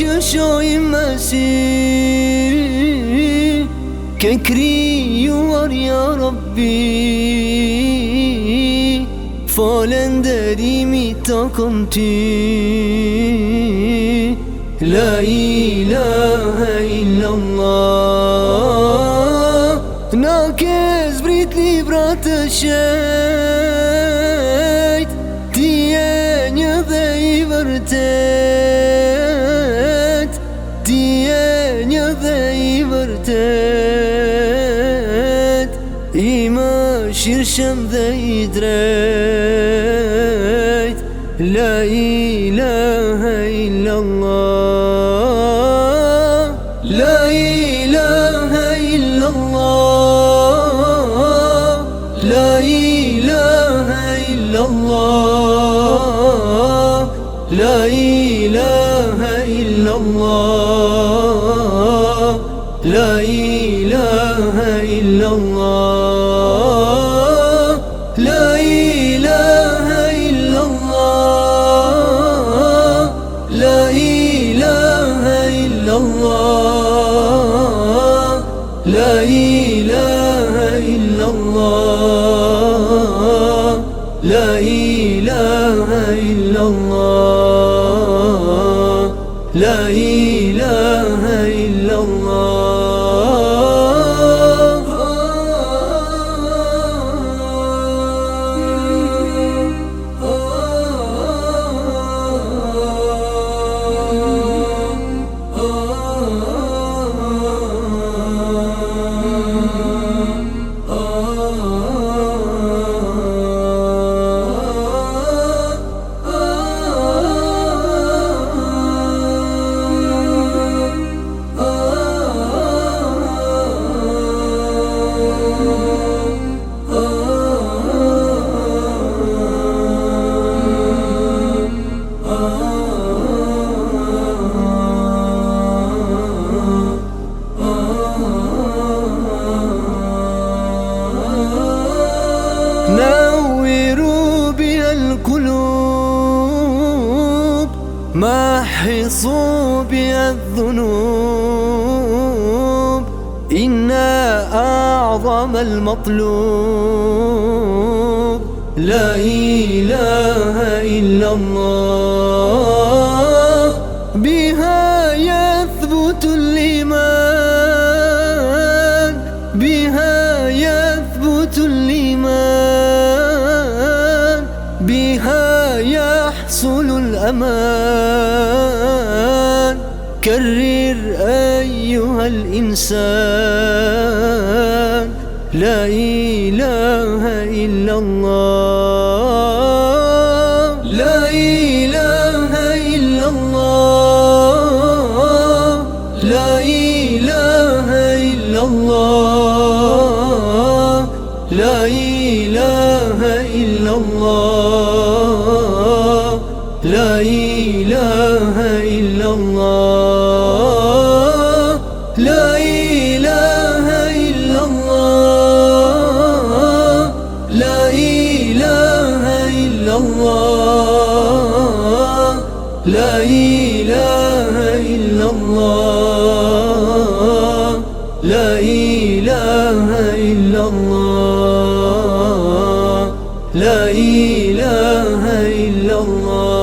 Që shojmë mësi Ke kryuar ja Rabbi. Falen dërimi të kom ty La ilaha illallah. Na ke zbrit libra të shejt شرشم ذي دريت لا إله إلا الله. لا إله إلا الله. لا إله إلا الله. لا إله إلا الله. لا إله إلا الله. الله لا إله La الله لا إله إلا الله لا إله محصوا بها الذنوب إن أعظم المطلوب. لا إله إلا الله بها يثبت الإيمان بها يثبت الإيمان بها يحصل الأمان. كرر أيها الإنسان لا إله إلا الله لا إله إلا الله لا إله إلا الله لا إله إلا الله. لا إله إلا الله لا إله إلا الله لا إله إلا الله لا إله إلا الله لا إله إلا الله